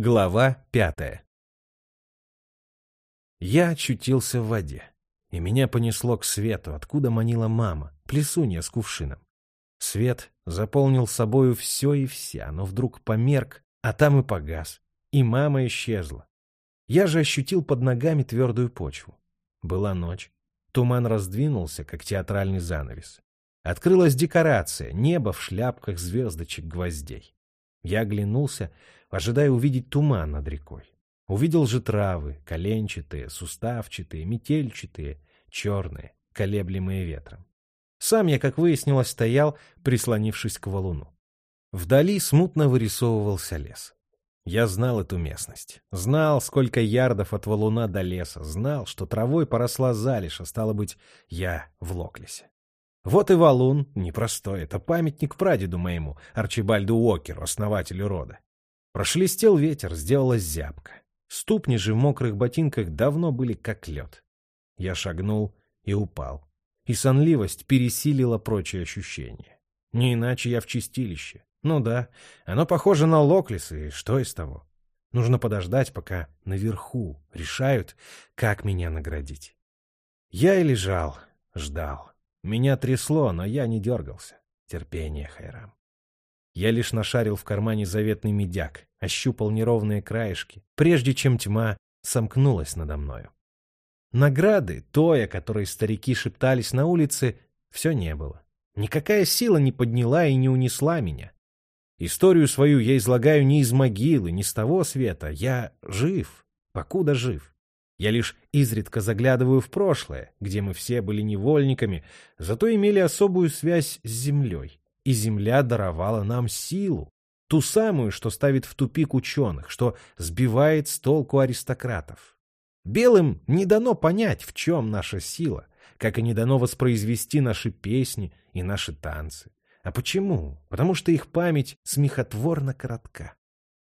Глава пятая Я очутился в воде, и меня понесло к свету, откуда манила мама, плесунья с кувшином. Свет заполнил собою все и вся, но вдруг померк, а там и погас, и мама исчезла. Я же ощутил под ногами твердую почву. Была ночь. Туман раздвинулся, как театральный занавес. Открылась декорация, небо в шляпках звездочек гвоздей. Я оглянулся, ожидая увидеть туман над рекой. Увидел же травы, коленчатые, суставчатые, метельчатые, черные, колеблемые ветром. Сам я, как выяснилось, стоял, прислонившись к валуну. Вдали смутно вырисовывался лес. Я знал эту местность. Знал, сколько ярдов от валуна до леса. Знал, что травой поросла залежь, а стало быть, я в Локлесе. Вот и валун, непростой, это памятник прадеду моему, Арчибальду Уокеру, основателю рода. Прошелестел ветер, сделалась зябка. Ступни же в мокрых ботинках давно были как лед. Я шагнул и упал. И сонливость пересилила прочие ощущения. Не иначе я в чистилище. Ну да, оно похоже на Локлис, и что из того? Нужно подождать, пока наверху решают, как меня наградить. Я и лежал, ждал. Меня трясло, но я не дергался. Терпение, Хайрам. Я лишь нашарил в кармане заветный медяк, ощупал неровные краешки, прежде чем тьма сомкнулась надо мною. Награды, той, о которой старики шептались на улице, все не было. Никакая сила не подняла и не унесла меня. Историю свою я излагаю не из могилы, не с того света. Я жив, покуда жив. Я лишь изредка заглядываю в прошлое, где мы все были невольниками, зато имели особую связь с землей. И земля даровала нам силу, ту самую, что ставит в тупик ученых, что сбивает с толку аристократов. Белым не дано понять, в чем наша сила, как и не дано воспроизвести наши песни и наши танцы. А почему? Потому что их память смехотворно коротка.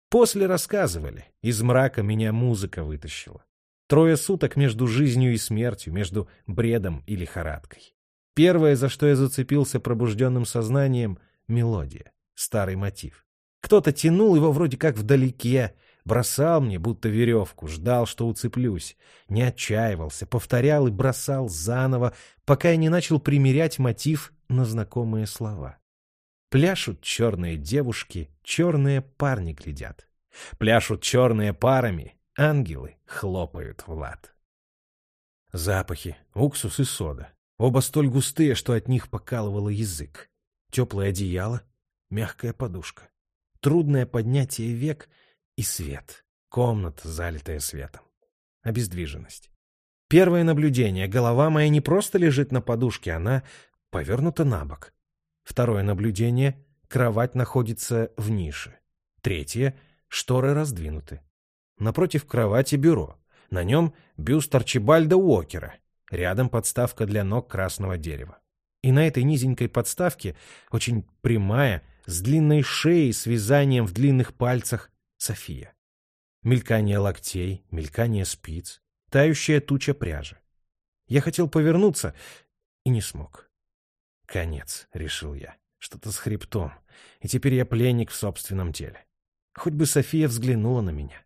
После рассказывали, из мрака меня музыка вытащила. Трое суток между жизнью и смертью, между бредом и лихорадкой. Первое, за что я зацепился пробужденным сознанием — мелодия, старый мотив. Кто-то тянул его вроде как вдалеке, бросал мне, будто веревку, ждал, что уцеплюсь, не отчаивался, повторял и бросал заново, пока я не начал примерять мотив на знакомые слова. Пляшут черные девушки, черные парни глядят. Пляшут черные парами, Ангелы хлопают в лад. Запахи, уксус и сода. Оба столь густые, что от них покалывало язык. Теплое одеяло, мягкая подушка. Трудное поднятие век и свет. Комната, залитая светом. Обездвиженность. Первое наблюдение. Голова моя не просто лежит на подушке, она повернута на бок. Второе наблюдение. Кровать находится в нише. Третье. Шторы раздвинуты. Напротив кровати бюро. На нем бюст Арчибальда Уокера. Рядом подставка для ног красного дерева. И на этой низенькой подставке, очень прямая, с длинной шеей, с вязанием в длинных пальцах, София. Мелькание локтей, мелькание спиц, тающая туча пряжи. Я хотел повернуться и не смог. Конец, решил я. Что-то с хребтом. И теперь я пленник в собственном теле. Хоть бы София взглянула на меня.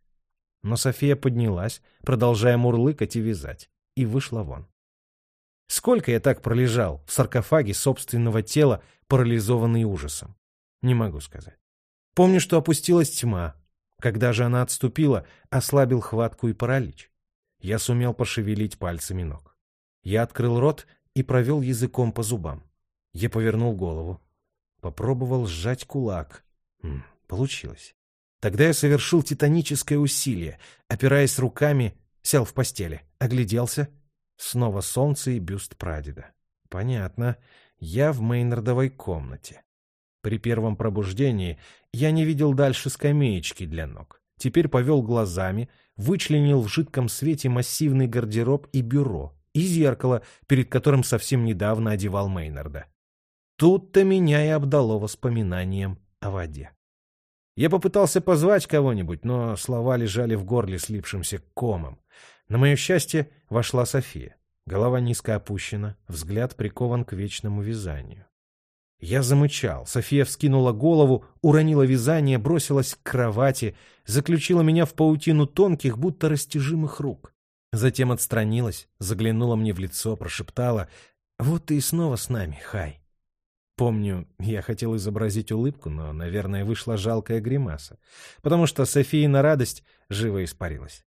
Но София поднялась, продолжая мурлыкать и вязать, и вышла вон. Сколько я так пролежал в саркофаге собственного тела, парализованный ужасом? Не могу сказать. Помню, что опустилась тьма. Когда же она отступила, ослабил хватку и паралич. Я сумел пошевелить пальцами ног. Я открыл рот и провел языком по зубам. Я повернул голову. Попробовал сжать кулак. М -м, получилось. Тогда я совершил титаническое усилие, опираясь руками, сел в постели, огляделся. Снова солнце и бюст прадеда. Понятно, я в Мейнардовой комнате. При первом пробуждении я не видел дальше скамеечки для ног. Теперь повел глазами, вычленил в жидком свете массивный гардероб и бюро, и зеркало, перед которым совсем недавно одевал Мейнарда. Тут-то меня и обдало воспоминанием о воде. Я попытался позвать кого-нибудь, но слова лежали в горле слипшимся комом. На мое счастье, вошла София. Голова низко опущена, взгляд прикован к вечному вязанию. Я замычал. София вскинула голову, уронила вязание, бросилась к кровати, заключила меня в паутину тонких, будто растяжимых рук. Затем отстранилась, заглянула мне в лицо, прошептала «Вот ты и снова с нами, Хай». Помню, я хотел изобразить улыбку, но, наверное, вышла жалкая гримаса, потому что София на радость живо испарилась.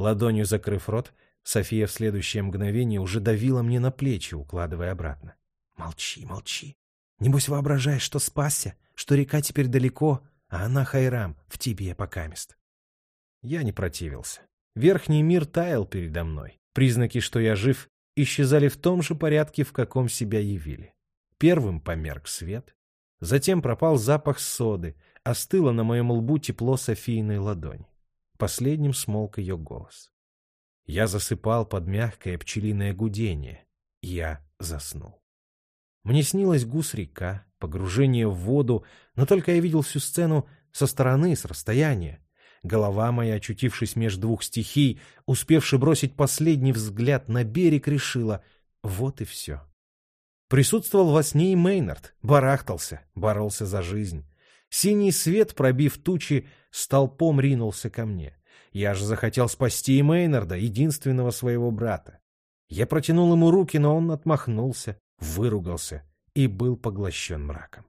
Ладонью закрыв рот, София в следующее мгновение уже давила мне на плечи, укладывая обратно. «Молчи, молчи. Небось воображаешь, что спасся, что река теперь далеко, а она, Хайрам, в тебе покамест». Я не противился. Верхний мир таял передо мной. Признаки, что я жив, исчезали в том же порядке, в каком себя явили. Первым померк свет, затем пропал запах соды, остыло на моем лбу тепло Софийной ладони. Последним смолк ее голос. Я засыпал под мягкое пчелиное гудение. Я заснул. Мне снилась гус-река, погружение в воду, но только я видел всю сцену со стороны, с расстояния. Голова моя, очутившись между двух стихий, успевши бросить последний взгляд на берег, решила — вот и все. Присутствовал во сне и Мейнард, барахтался, боролся за жизнь. Синий свет, пробив тучи, столпом ринулся ко мне. Я же захотел спасти и Мейнарда, единственного своего брата. Я протянул ему руки, но он отмахнулся, выругался и был поглощен мраком.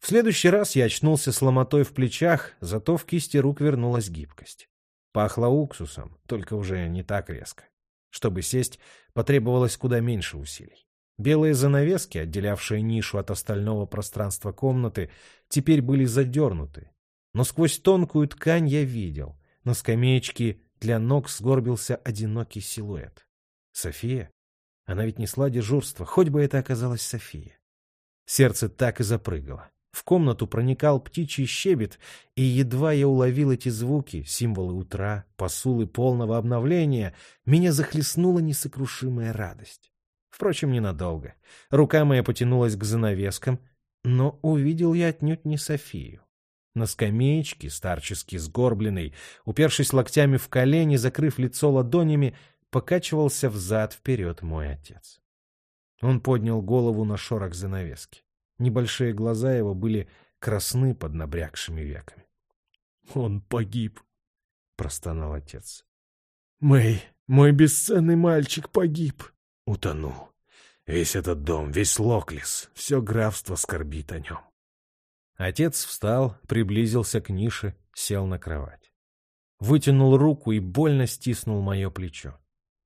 В следующий раз я очнулся с ломотой в плечах, зато в кисти рук вернулась гибкость. Пахло уксусом, только уже не так резко. Чтобы сесть, потребовалось куда меньше усилий. Белые занавески, отделявшие нишу от остального пространства комнаты, теперь были задернуты. Но сквозь тонкую ткань я видел. На скамеечке для ног сгорбился одинокий силуэт. София? Она ведь несла дежурство, хоть бы это оказалась София. Сердце так и запрыгало. В комнату проникал птичий щебет, и едва я уловил эти звуки, символы утра, посулы полного обновления, меня захлестнула несокрушимая радость. Впрочем, ненадолго. Рука моя потянулась к занавескам, но увидел я отнюдь не Софию. На скамеечке, старчески сгорбленный, упершись локтями в колени, закрыв лицо ладонями, покачивался взад-вперед мой отец. Он поднял голову на шорох занавески. Небольшие глаза его были красны под набрякшими веками. — Он погиб, — простонал отец. — Мэй, мой бесценный мальчик погиб. Утонул. Весь этот дом, весь Локлис, все графство скорбит о нем. Отец встал, приблизился к нише, сел на кровать. Вытянул руку и больно стиснул мое плечо.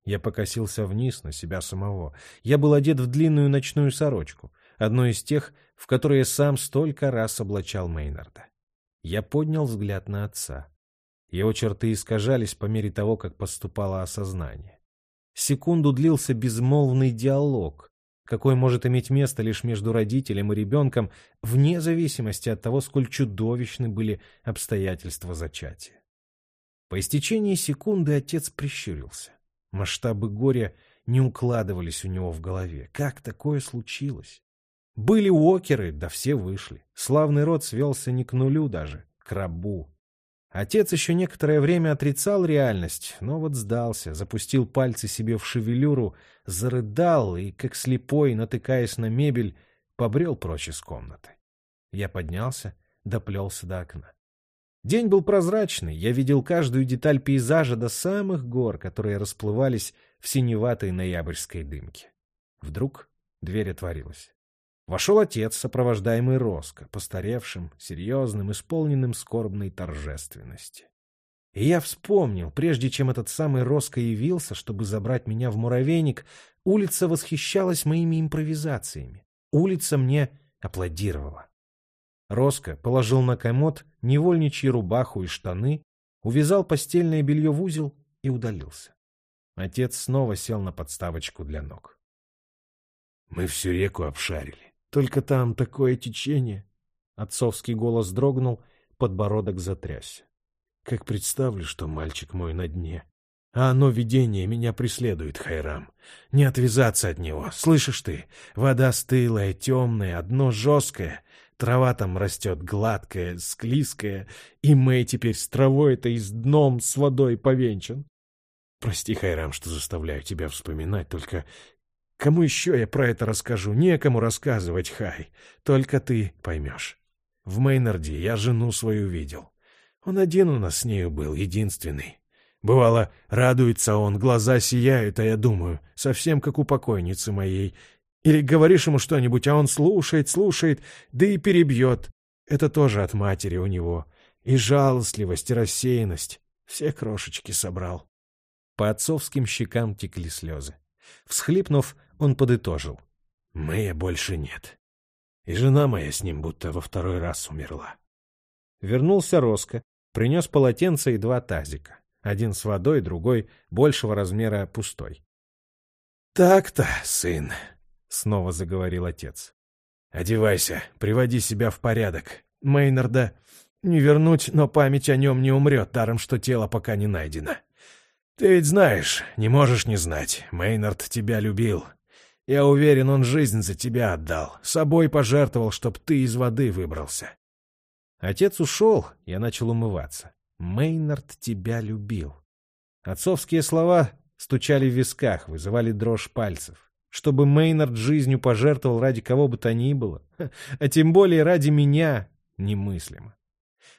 Я покосился вниз на себя самого. Я был одет в длинную ночную сорочку, одну из тех, в которые сам столько раз облачал Мейнарда. Я поднял взгляд на отца. Его черты искажались по мере того, как поступало осознание. Секунду длился безмолвный диалог, какой может иметь место лишь между родителем и ребенком, вне зависимости от того, сколь чудовищны были обстоятельства зачатия. По истечении секунды отец прищурился. Масштабы горя не укладывались у него в голове. Как такое случилось? Были уокеры, да все вышли. Славный род свелся не к нулю даже, к рабу. Отец еще некоторое время отрицал реальность, но вот сдался, запустил пальцы себе в шевелюру, зарыдал и, как слепой, натыкаясь на мебель, побрел прочь из комнаты. Я поднялся, доплелся до окна. День был прозрачный, я видел каждую деталь пейзажа до самых гор, которые расплывались в синеватой ноябрьской дымке. Вдруг дверь отворилась. Вошел отец, сопровождаемый Роско, постаревшим, серьезным, исполненным скорбной торжественности. И я вспомнил, прежде чем этот самый Роско явился, чтобы забрать меня в муравейник, улица восхищалась моими импровизациями. Улица мне аплодировала. Роско положил на комод невольничью рубаху и штаны, увязал постельное белье в узел и удалился. Отец снова сел на подставочку для ног. — Мы всю реку обшарили. Только там такое течение. Отцовский голос дрогнул, подбородок затрясся. Как представлю, что мальчик мой на дне. А оно видение меня преследует, Хайрам. Не отвязаться от него. Слышишь ты? Вода стылая, темная, дно жесткое. Трава там растет гладкая, склизкая. И Мэй теперь с травой это и с дном с водой повенчан. Прости, Хайрам, что заставляю тебя вспоминать, только Кому еще я про это расскажу? Некому рассказывать, Хай. Только ты поймешь. В Мейнарде я жену свою видел. Он один у нас с нею был, единственный. Бывало, радуется он, глаза сияют, а я думаю, совсем как у покойницы моей. Или говоришь ему что-нибудь, а он слушает, слушает, да и перебьет. Это тоже от матери у него. И жалостливость, и рассеянность. Все крошечки собрал. По отцовским щекам текли слезы. Всхлипнув, он подытожил. «Мэя больше нет. И жена моя с ним будто во второй раз умерла». Вернулся Роско, принес полотенце и два тазика. Один с водой, другой большего размера пустой. «Так-то, сын», — снова заговорил отец. «Одевайся, приводи себя в порядок. Мейнарда не вернуть, но память о нем не умрет, даром что тело пока не найдено. Ты ведь знаешь, не можешь не знать, Мейнард тебя любил. Я уверен, он жизнь за тебя отдал, собой пожертвовал, чтоб ты из воды выбрался». Отец ушел, я начал умываться. Мейнард тебя любил. Отцовские слова стучали в висках, вызывали дрожь пальцев. Чтобы Мейнард жизнью пожертвовал ради кого бы то ни было, а тем более ради меня, немыслимо.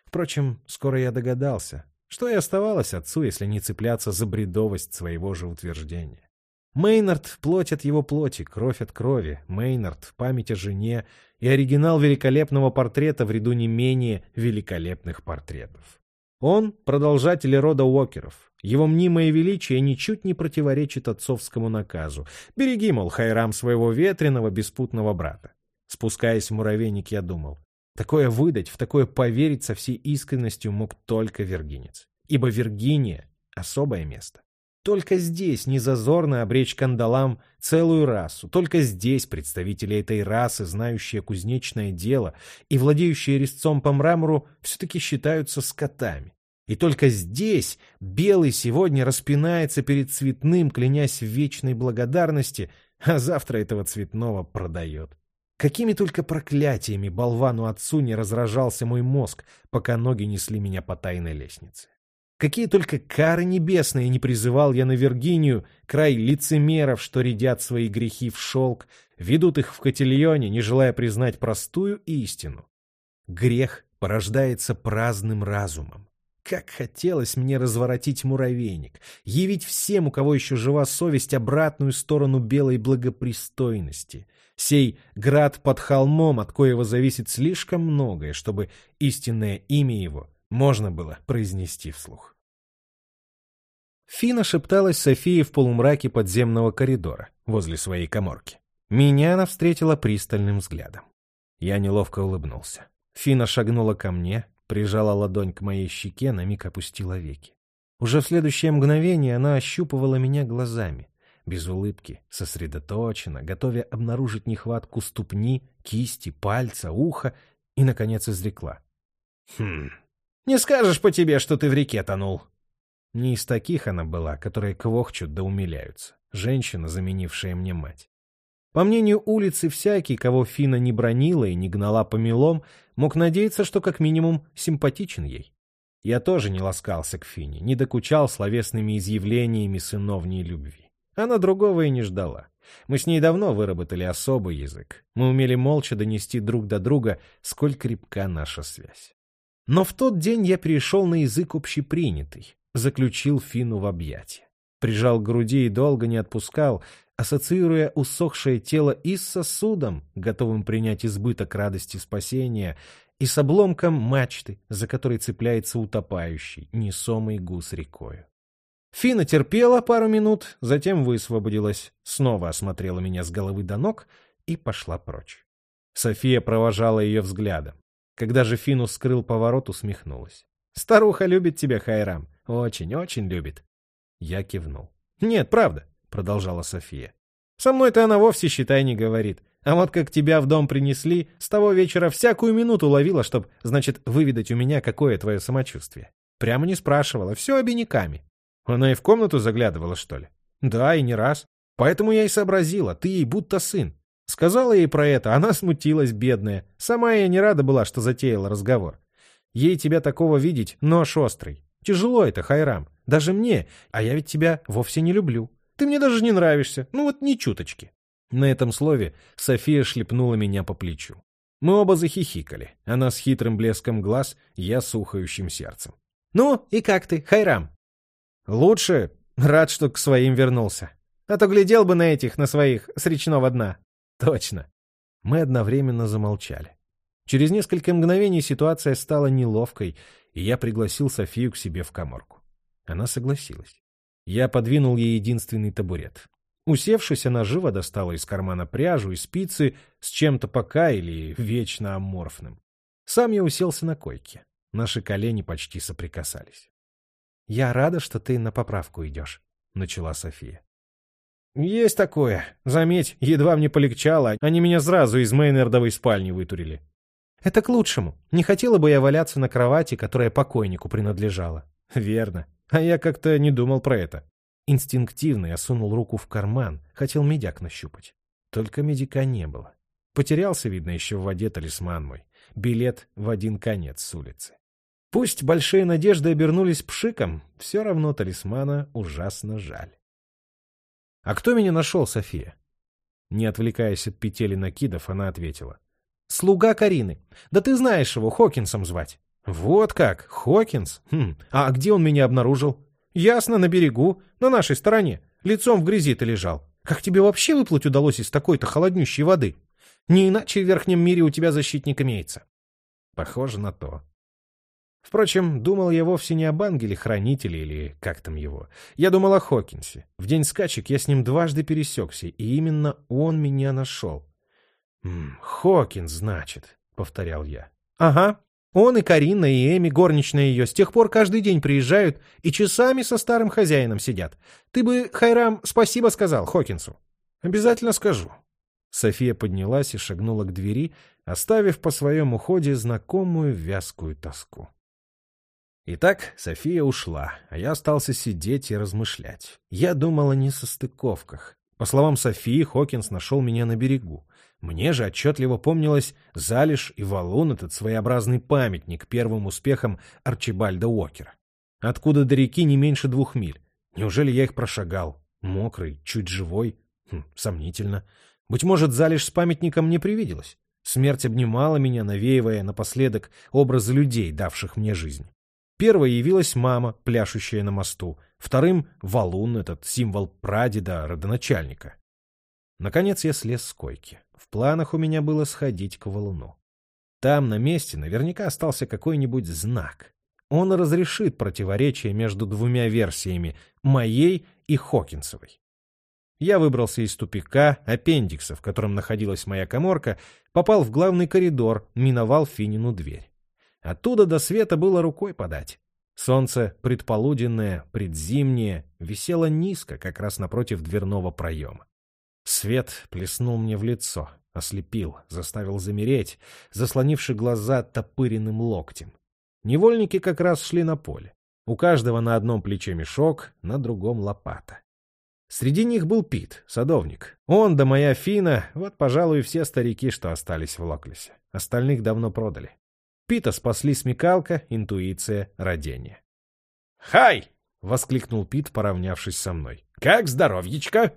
Впрочем, скоро я догадался, что и оставалось отцу, если не цепляться за бредовость своего же утверждения. Мейнард — плоть от его плоти, кровь от крови, Мейнард — память о жене и оригинал великолепного портрета в ряду не менее великолепных портретов. Он — продолжатель рода Уокеров. Его мнимое величие ничуть не противоречит отцовскому наказу. Береги, мол, Хайрам своего ветреного, беспутного брата. Спускаясь в муравейник, я думал. Такое выдать, в такое поверить со всей искренностью мог только вергинец. Ибо Виргиния — особое место. Только здесь незазорно обречь кандалам целую расу. Только здесь представители этой расы, знающие кузнечное дело и владеющие резцом по мрамору, все-таки считаются скотами. И только здесь белый сегодня распинается перед цветным, клянясь в вечной благодарности, а завтра этого цветного продает. Какими только проклятиями болвану отцу не разражался мой мозг, пока ноги несли меня по тайной лестнице. Какие только кары небесные не призывал я на Виргинию, край лицемеров, что рядят свои грехи в шелк, ведут их в котельоне, не желая признать простую истину. Грех порождается праздным разумом. Как хотелось мне разворотить муравейник, явить всем, у кого еще жива совесть, обратную сторону белой благопристойности. Сей град под холмом, от коего зависит слишком многое, чтобы истинное имя его можно было произнести вслух. Фина шепталась Софии в полумраке подземного коридора возле своей коморки. Меня она встретила пристальным взглядом. Я неловко улыбнулся. Фина шагнула ко мне, прижала ладонь к моей щеке, на миг опустила веки. Уже в следующее мгновение она ощупывала меня глазами, без улыбки, сосредоточенно, готовя обнаружить нехватку ступни, кисти, пальца, уха, и, наконец, изрекла. «Хм, не скажешь по тебе, что ты в реке тонул?» Не из таких она была, которые квохчут да умиляются. Женщина, заменившая мне мать. По мнению улицы, всякий, кого Фина не бронила и не гнала по мелом, мог надеяться, что как минимум симпатичен ей. Я тоже не ласкался к Фине, не докучал словесными изъявлениями сыновней любви. Она другого и не ждала. Мы с ней давно выработали особый язык. Мы умели молча донести друг до друга, сколь крепка наша связь. Но в тот день я перешел на язык общепринятый, заключил Фину в объятия. Прижал к груди и долго не отпускал, ассоциируя усохшее тело и с сосудом, готовым принять избыток радости спасения, и с обломком мачты, за которой цепляется утопающий, несомый гус рекою. Фина терпела пару минут, затем высвободилась, снова осмотрела меня с головы до ног и пошла прочь. София провожала ее взглядом. Когда же Фину скрыл поворот, усмехнулась. «Старуха любит тебя, Хайрам. Очень-очень любит. Я кивнул. «Нет, правда», — продолжала София. «Со мной-то она вовсе, считай, не говорит. А вот как тебя в дом принесли, с того вечера всякую минуту ловила, чтоб, значит, выведать у меня, какое твое самочувствие. Прямо не спрашивала, все обиняками. Она и в комнату заглядывала, что ли? Да, и не раз. Поэтому я и сообразила, ты ей будто сын. Сказала ей про это, она смутилась, бедная. Сама я не рада была, что затеяла разговор. Ей тебя такого видеть, нож острый. Тяжело это, Хайрам. Даже мне. А я ведь тебя вовсе не люблю. Ты мне даже не нравишься. Ну вот ни чуточки. На этом слове София шлепнула меня по плечу. Мы оба захихикали. Она с хитрым блеском глаз, я с ухающим сердцем. «Ну, и как ты, Хайрам?» «Лучше. Рад, что к своим вернулся. А то глядел бы на этих, на своих, с речного дна». «Точно». Мы одновременно замолчали. Через несколько мгновений ситуация стала неловкой, и я пригласил Софию к себе в коморку. Она согласилась. Я подвинул ей единственный табурет. Усевшись, она живо достала из кармана пряжу и спицы с чем-то пока или вечно аморфным. Сам я уселся на койке. Наши колени почти соприкасались. — Я рада, что ты на поправку идешь, — начала София. — Есть такое. Заметь, едва мне полегчало, они меня сразу из Мейнердовой спальни вытурили. — Это к лучшему. Не хотела бы я валяться на кровати, которая покойнику принадлежала. — Верно. А я как-то не думал про это. Инстинктивно я сунул руку в карман, хотел медяк нащупать. Только медика не было. Потерялся, видно, еще в воде талисман мой. Билет в один конец с улицы. Пусть большие надежды обернулись пшиком, все равно талисмана ужасно жаль. — А кто меня нашел, София? Не отвлекаясь от петель накидов, она ответила. — Слуга Карины. Да ты знаешь его, Хокинсом звать. — Вот как, Хокинс? Хм. А где он меня обнаружил? Ясно, на берегу, на нашей стороне. Лицом в грязи ты лежал. Как тебе вообще выплыть удалось из такой-то холоднющей воды? Не иначе в верхнем мире у тебя защитник имеется. Похоже на то. Впрочем, думал я вовсе не об ангеле-хранителе или как там его. Я думал о Хокинсе. В день скачек я с ним дважды пересекся, и именно он меня нашел. «М Хокинс, значит», — повторял я. «Ага, он и Карина, и Эми, горничная ее, с тех пор каждый день приезжают и часами со старым хозяином сидят. Ты бы, Хайрам, спасибо сказал Хокинсу. Обязательно скажу. София поднялась и шагнула к двери, оставив по своем уходе знакомую вязкую тоску. Итак, София ушла, а я остался сидеть и размышлять. Я думал о несостыковках. По словам Софии, Хокинс нашел меня на берегу. Мне же отчетливо помнилось залежь и валун этот своеобразный памятник первым успехам Арчибальда Уокера. Откуда до реки не меньше двух миль. Неужели я их прошагал? Мокрый, чуть живой? Хм, сомнительно. Быть может, залежь с памятником не привиделась. Смерть обнимала меня, навеивая напоследок образы людей, давших мне жизнь. Первой явилась мама, пляшущая на мосту. Вторым — валун, этот символ прадеда, родоначальника. Наконец я слез с койки. В планах у меня было сходить к валуну. Там, на месте, наверняка остался какой-нибудь знак. Он разрешит противоречие между двумя версиями, моей и Хокинсовой. Я выбрался из тупика, аппендикса, в котором находилась моя коморка, попал в главный коридор, миновал Финину дверь. Оттуда до света было рукой подать. Солнце, предполуденное, предзимнее, висело низко, как раз напротив дверного проема. Свет плеснул мне в лицо, ослепил, заставил замереть, заслонивши глаза топыренным локтем. Невольники как раз шли на поле. У каждого на одном плече мешок, на другом лопата. Среди них был Пит, садовник. Он да моя Фина, вот, пожалуй, все старики, что остались в Локлесе. Остальных давно продали. Пита спасли смекалка, интуиция, родение. «Хай!» — воскликнул Пит, поравнявшись со мной. «Как здоровьечко?»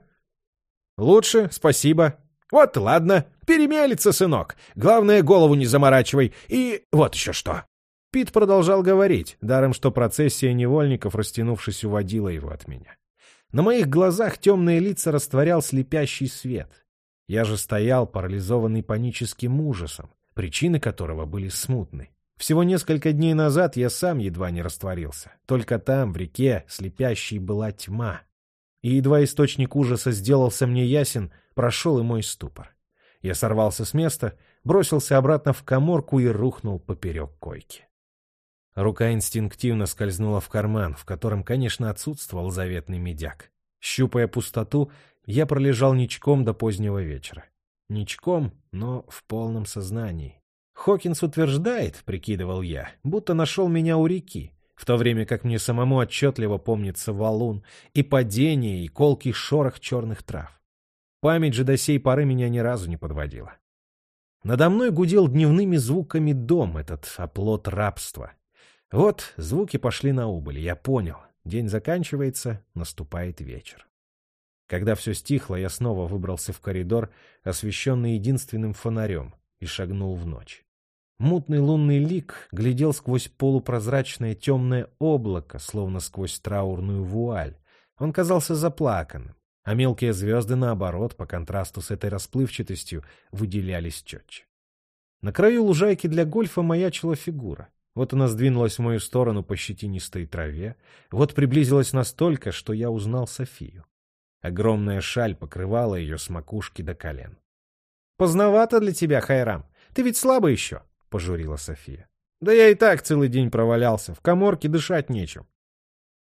«Лучше, спасибо». «Вот ладно, перемелится, сынок. Главное, голову не заморачивай. И вот еще что». Пит продолжал говорить, даром что процессия невольников, растянувшись, уводила его от меня. На моих глазах темные лица растворял слепящий свет. Я же стоял, парализованный паническим ужасом, причины которого были смутны. Всего несколько дней назад я сам едва не растворился. Только там, в реке, слепящей была тьма и едва источник ужаса сделался мне ясен, прошел и мой ступор. Я сорвался с места, бросился обратно в коморку и рухнул поперек койки. Рука инстинктивно скользнула в карман, в котором, конечно, отсутствовал заветный медяк. Щупая пустоту, я пролежал ничком до позднего вечера. Ничком, но в полном сознании. Хокинс утверждает, прикидывал я, будто нашел меня у реки, в то время как мне самому отчетливо помнится валун и падение, и колкий шорох черных трав. Память же до сей поры меня ни разу не подводила. Надо мной гудел дневными звуками дом, этот оплот рабства. Вот звуки пошли на убыль, я понял. День заканчивается, наступает вечер. Когда все стихло, я снова выбрался в коридор, освещенный единственным фонарем, и шагнул в ночь. Мутный лунный лик глядел сквозь полупрозрачное темное облако, словно сквозь траурную вуаль. Он казался заплаканным, а мелкие звезды, наоборот, по контрасту с этой расплывчатостью, выделялись четче. На краю лужайки для гольфа маячила фигура. Вот она сдвинулась в мою сторону по щетинистой траве, вот приблизилась настолько, что я узнал Софию. Огромная шаль покрывала ее с макушки до колен. — Поздновато для тебя, Хайрам. Ты ведь слабый еще, — пожурила София. — Да я и так целый день провалялся. В коморке дышать нечем.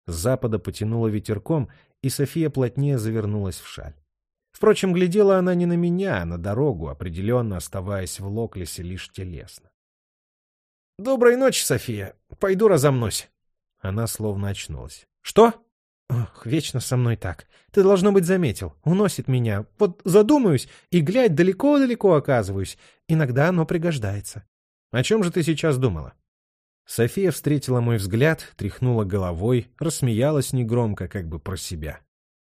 С запада потянуло ветерком, и София плотнее завернулась в шаль. Впрочем, глядела она не на меня, а на дорогу, определенно оставаясь в Локлесе лишь телесно. — Доброй ночи, София. Пойду разомнусь. Она словно очнулась. — Что? Ох, вечно со мной так. Ты, должно быть, заметил. Уносит меня. Вот задумаюсь и, глядь, далеко-далеко оказываюсь. Иногда оно пригождается. О чем же ты сейчас думала? София встретила мой взгляд, тряхнула головой, рассмеялась негромко, как бы про себя.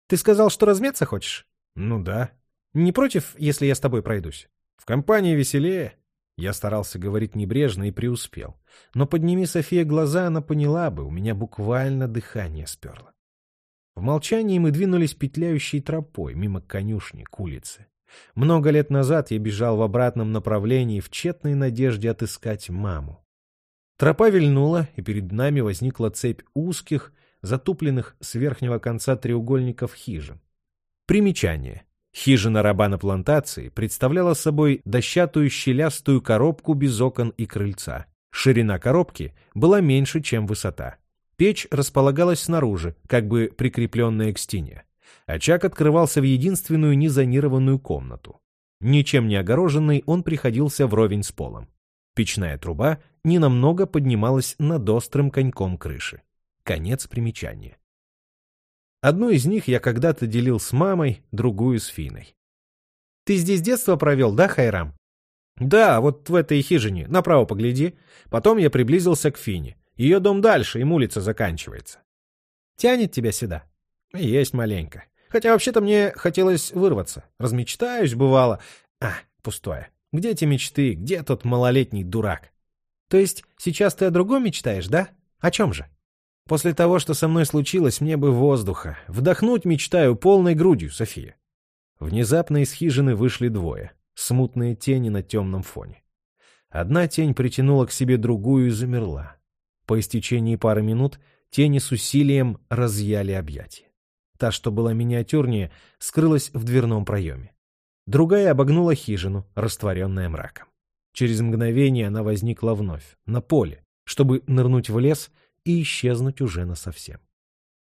Ты сказал, что размяться хочешь? Ну да. Не против, если я с тобой пройдусь? В компании веселее. Я старался говорить небрежно и преуспел. Но подними София глаза, она поняла бы, у меня буквально дыхание сперло. В молчании мы двинулись петляющей тропой мимо конюшни к улице. Много лет назад я бежал в обратном направлении в тщетной надежде отыскать маму. Тропа вильнула, и перед нами возникла цепь узких, затупленных с верхнего конца треугольников хижин. Примечание. Хижина раба на плантации представляла собой дощатую щелястую коробку без окон и крыльца. Ширина коробки была меньше, чем высота. Печь располагалась снаружи, как бы прикрепленная к стене. Очаг открывался в единственную незонированную комнату. Ничем не огороженный, он приходился вровень с полом. Печная труба ненамного поднималась над острым коньком крыши. Конец примечания. Одну из них я когда-то делил с мамой, другую с Финой. «Ты здесь детство провел, да, Хайрам?» «Да, вот в этой хижине, направо погляди». Потом я приблизился к Фине. Ее дом дальше, им улица заканчивается. Тянет тебя сюда? Есть маленько. Хотя вообще-то мне хотелось вырваться. Размечтаюсь, бывало. А, пустое. Где эти мечты? Где тот малолетний дурак? То есть сейчас ты о другом мечтаешь, да? О чем же? После того, что со мной случилось, мне бы воздуха. Вдохнуть мечтаю полной грудью, София. Внезапно из хижины вышли двое. Смутные тени на темном фоне. Одна тень притянула к себе другую и замерла. По истечении пары минут тени с усилием разъяли объятия. Та, что была миниатюрнее, скрылась в дверном проеме. Другая обогнула хижину, растворенная мраком. Через мгновение она возникла вновь, на поле, чтобы нырнуть в лес и исчезнуть уже насовсем.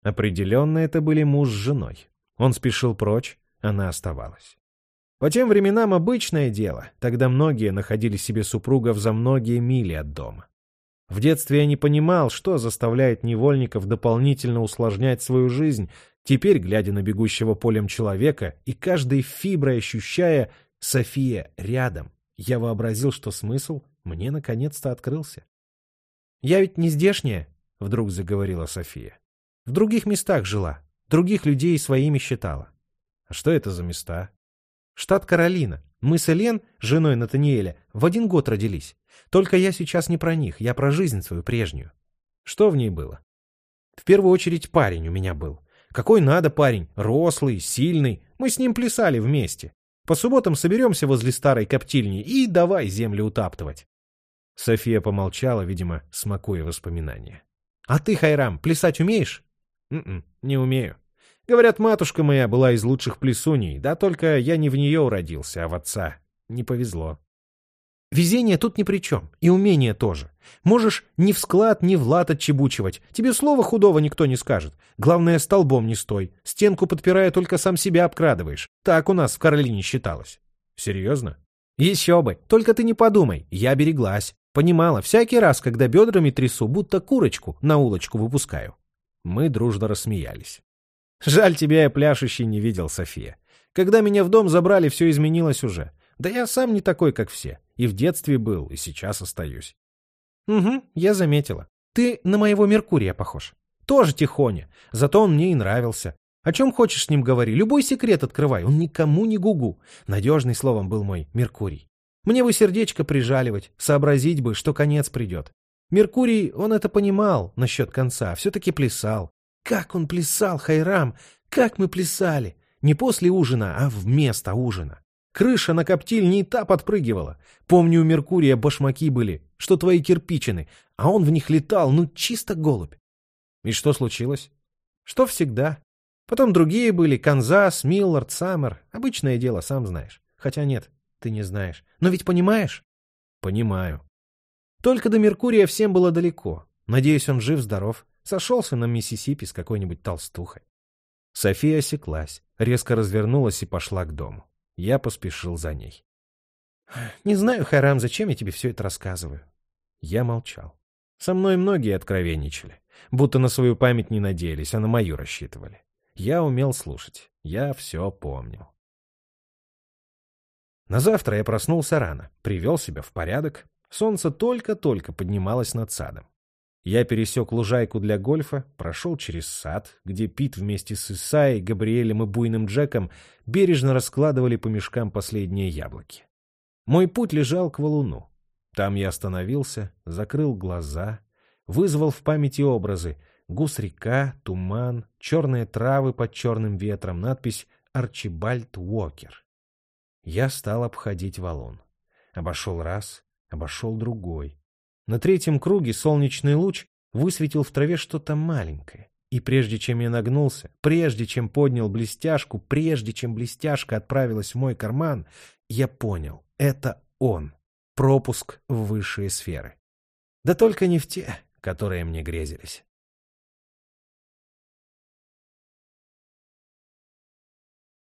Определенно это были муж с женой. Он спешил прочь, она оставалась. По тем временам обычное дело, тогда многие находили себе супругов за многие мили от дома. В детстве я не понимал, что заставляет невольников дополнительно усложнять свою жизнь. Теперь, глядя на бегущего полем человека и каждой фиброй ощущая «София рядом», я вообразил, что смысл мне наконец-то открылся. «Я ведь не здешняя», — вдруг заговорила София. «В других местах жила, других людей своими считала». «А что это за места?» «Штат Каролина. Мы с Элен, женой Натаниэля, в один год родились. Только я сейчас не про них, я про жизнь свою прежнюю. Что в ней было? В первую очередь парень у меня был. Какой надо парень, рослый, сильный. Мы с ним плясали вместе. По субботам соберемся возле старой коптильни и давай землю утаптывать. София помолчала, видимо, смакуя воспоминания. — А ты, Хайрам, плясать умеешь? Н «М-м, -н, не умею. Говорят, матушка моя была из лучших плясуней, да только я не в нее уродился, а в отца. Не повезло. Везение тут ни при чем, и умение тоже. Можешь ни в склад, ни в лад отчебучивать. Тебе слова худого никто не скажет. Главное, столбом не стой. Стенку подпирая, только сам себя обкрадываешь. Так у нас в Каролине считалось. Серьезно? Еще бы. Только ты не подумай. Я береглась. Понимала, всякий раз, когда бедрами трясу, будто курочку на улочку выпускаю. Мы дружно рассмеялись. Жаль, тебя я пляшущий не видел, София. Когда меня в дом забрали, все изменилось уже. Да я сам не такой, как все. И в детстве был, и сейчас остаюсь. Угу, я заметила. Ты на моего Меркурия похож. Тоже тихоня. Зато он мне и нравился. О чем хочешь с ним говори, любой секрет открывай, он никому не гугу. Надежный словом был мой Меркурий. Мне бы сердечко прижаливать, сообразить бы, что конец придет. Меркурий, он это понимал насчет конца, все-таки плясал. Как он плясал, Хайрам, как мы плясали! Не после ужина, а вместо ужина. Крыша на коптиль не та подпрыгивала. Помню, у Меркурия башмаки были, что твои кирпичины, а он в них летал, ну чисто голубь. И что случилось? Что всегда. Потом другие были, Канзас, Миллард, Саммер. Обычное дело, сам знаешь. Хотя нет, ты не знаешь. Но ведь понимаешь? Понимаю. Только до Меркурия всем было далеко. Надеюсь, он жив-здоров. Сошелся на Миссисипи с какой-нибудь толстухой. София осеклась, резко развернулась и пошла к дому. Я поспешил за ней. «Не знаю, Харам, зачем я тебе все это рассказываю?» Я молчал. Со мной многие откровенничали, будто на свою память не надеялись, а на мою рассчитывали. Я умел слушать, я все помнил. На завтра я проснулся рано, привел себя в порядок. Солнце только-только поднималось над садом. Я пересек лужайку для гольфа, прошел через сад, где Пит вместе с Исаей, Габриэлем и Буйным Джеком бережно раскладывали по мешкам последние яблоки. Мой путь лежал к валуну. Там я остановился, закрыл глаза, вызвал в памяти образы гус-река, туман, черные травы под черным ветром, надпись «Арчибальд Уокер». Я стал обходить валун. Обошел раз, обошел другой. На третьем круге солнечный луч высветил в траве что-то маленькое. И прежде чем я нагнулся, прежде чем поднял блестяшку, прежде чем блестяшка отправилась в мой карман, я понял — это он. Пропуск в высшие сферы. Да только не в те, которые мне грезились.